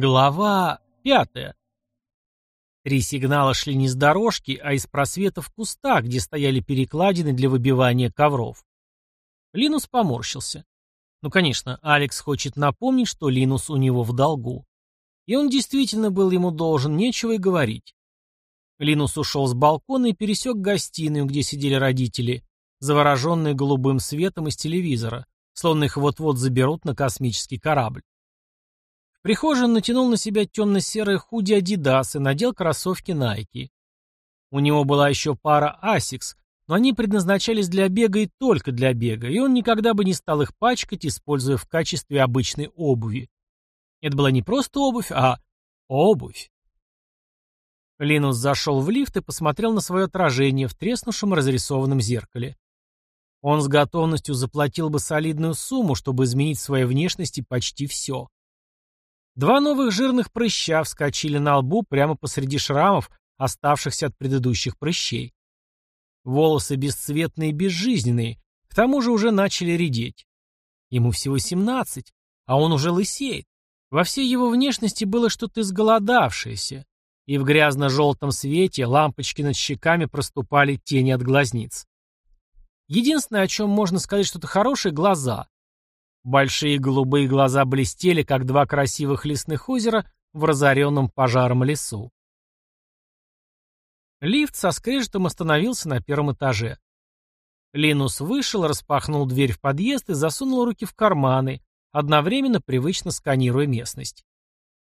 Глава пятая. Три сигнала шли не с дорожки, а из просветов в кустах, где стояли перекладины для выбивания ковров. Линус поморщился. Ну, конечно, Алекс хочет напомнить, что Линус у него в долгу. И он действительно был ему должен, нечего и говорить. Линус ушел с балкона и пересек гостиную, где сидели родители, завороженные голубым светом из телевизора, словно их вот-вот заберут на космический корабль. Он натянул на себя темно-серое худи Adidas и надел кроссовки Nike. У него была еще пара Asics, но они предназначались для бега и только для бега, и он никогда бы не стал их пачкать, используя в качестве обычной обуви. Это была не просто обувь, а обувь. Линус зашел в лифт и посмотрел на свое отражение в треснувшем разрисованном зеркале. Он с готовностью заплатил бы солидную сумму, чтобы изменить в своей внешности почти все. Два новых жирных прыща вскочили на лбу прямо посреди шрамов, оставшихся от предыдущих прыщей. Волосы бесцветные и безжизненные, к тому же уже начали редеть. Ему всего семнадцать, а он уже лысеет. Во всей его внешности было что-то изголодавшееся, и в грязно-желтом свете лампочки над щеками проступали тени от глазниц. Единственное, о чем можно сказать что-то хорошее — глаза. Большие голубые глаза блестели, как два красивых лесных озера в разоренном пожаром лесу. Лифт со скрежетом остановился на первом этаже. Линус вышел, распахнул дверь в подъезд и засунул руки в карманы, одновременно привычно сканируя местность.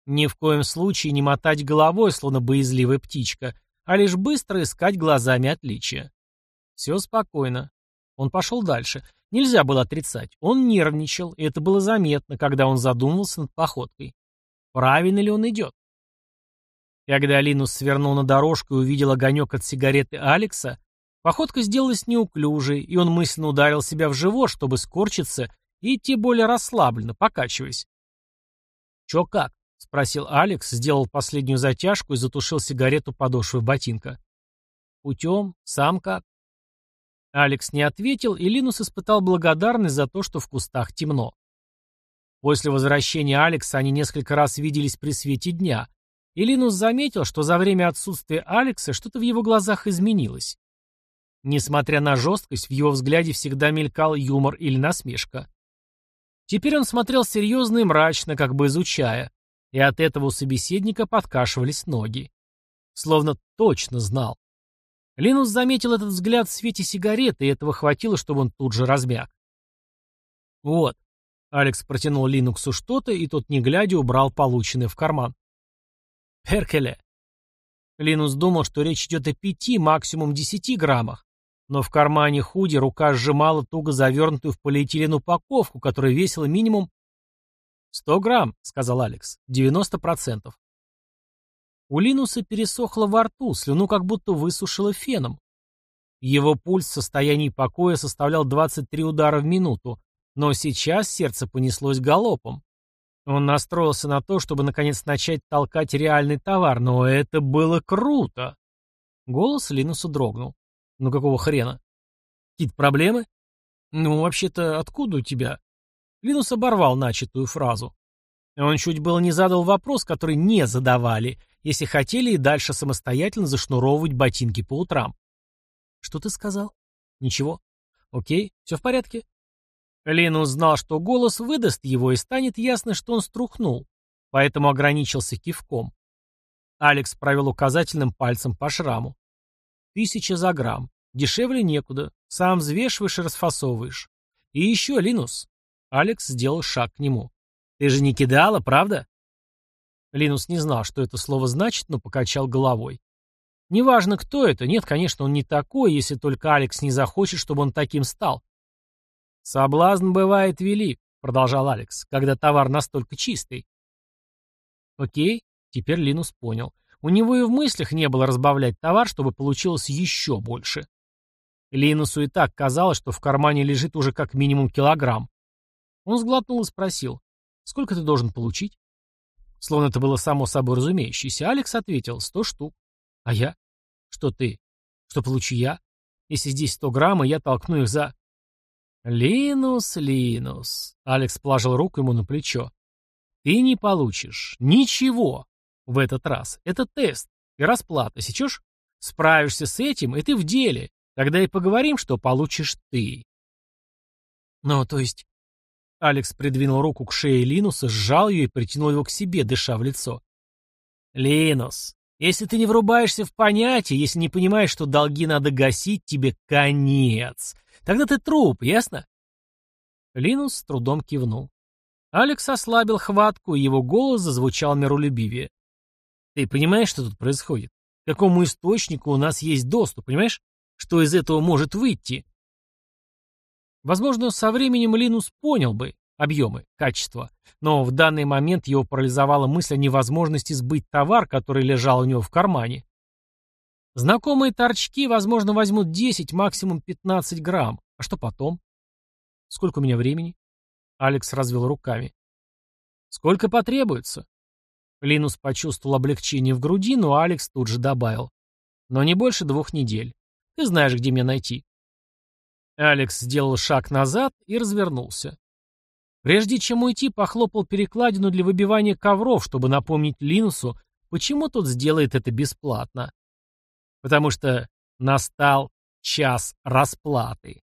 Ни в коем случае не мотать головой, словно боязливая птичка, а лишь быстро искать глазами отличия. Все спокойно. Он пошел дальше. Нельзя было отрицать. Он нервничал, и это было заметно, когда он задумывался над походкой. Правильно ли он идет? Когда Линус свернул на дорожку и увидел огонек от сигареты Алекса, походка сделалась неуклюжей, и он мысленно ударил себя в живот, чтобы скорчиться и идти более расслабленно, покачиваясь. «Чё как?» — спросил Алекс, сделал последнюю затяжку и затушил сигарету подошвой ботинка. «Путем? Сам как?» Алекс не ответил, и Линус испытал благодарность за то, что в кустах темно. После возвращения Алекса они несколько раз виделись при свете дня, и Линус заметил, что за время отсутствия Алекса что-то в его глазах изменилось. Несмотря на жесткость, в его взгляде всегда мелькал юмор или насмешка. Теперь он смотрел серьезно и мрачно, как бы изучая, и от этого у собеседника подкашивались ноги. Словно точно знал. Линус заметил этот взгляд в свете сигареты, и этого хватило, чтобы он тут же размяк. «Вот». Алекс протянул Линуксу что-то, и тот, не глядя, убрал полученное в карман. «Перкеле». Линус думал, что речь идет о пяти, максимум десяти граммах, но в кармане худи рука сжимала туго завернутую в полиэтилен упаковку, которая весила минимум «Сто грамм», — сказал Алекс, — «девяносто процентов». У Линуса пересохло во рту, слюну как будто высушило феном. Его пульс в состоянии покоя составлял 23 удара в минуту, но сейчас сердце понеслось галопом. Он настроился на то, чтобы наконец начать толкать реальный товар, но это было круто. Голос Линуса дрогнул. Ну какого хрена? Какие-то проблемы? Ну, вообще-то, откуда у тебя? Линус оборвал начатую фразу. Он чуть было не задал вопрос, который не задавали, если хотели и дальше самостоятельно зашнуровывать ботинки по утрам. Что ты сказал? Ничего. Окей, все в порядке. Линус знал, что голос выдаст его, и станет ясно, что он струхнул, поэтому ограничился кивком. Алекс провел указательным пальцем по шраму. Тысяча за грамм. Дешевле некуда. Сам взвешиваешь и расфасовываешь. И еще, Линус. Алекс сделал шаг к нему. Ты же не кидала, правда? Линус не знал, что это слово значит, но покачал головой. Неважно, кто это. Нет, конечно, он не такой, если только Алекс не захочет, чтобы он таким стал. «Соблазн бывает велик», — продолжал Алекс, — «когда товар настолько чистый». Окей, теперь Линус понял. У него и в мыслях не было разбавлять товар, чтобы получилось еще больше. Линусу и так казалось, что в кармане лежит уже как минимум килограмм. Он сглотнул и спросил, «Сколько ты должен получить?» Словно это было само собой разумеющееся, Алекс ответил «сто штук». «А я?» «Что ты?» «Что получу я?» «Если здесь сто грамм, я толкну их за...» «Линус, Линус», — Алекс положил руку ему на плечо. Ты не получишь ничего в этот раз. Это тест и расплата, сечешь? Справишься с этим, и ты в деле. Тогда и поговорим, что получишь ты. Ну, то есть... Алекс придвинул руку к шее Линуса, сжал ее и притянул его к себе, дыша в лицо. «Линус, если ты не врубаешься в понятие, если не понимаешь, что долги надо гасить, тебе конец. Тогда ты труп, ясно?» Линус с трудом кивнул. Алекс ослабил хватку, и его голос зазвучал миролюбивее. «Ты понимаешь, что тут происходит? К какому источнику у нас есть доступ, понимаешь? Что из этого может выйти?» Возможно, со временем Линус понял бы объемы, качество, но в данный момент его парализовала мысль о невозможности сбыть товар, который лежал у него в кармане. Знакомые торчки, возможно, возьмут 10, максимум 15 грамм. А что потом? Сколько у меня времени? Алекс развел руками. Сколько потребуется? Линус почувствовал облегчение в груди, но Алекс тут же добавил. Но не больше двух недель. Ты знаешь, где меня найти. Алекс сделал шаг назад и развернулся. Прежде чем уйти, похлопал перекладину для выбивания ковров, чтобы напомнить Линусу, почему тот сделает это бесплатно. Потому что настал час расплаты.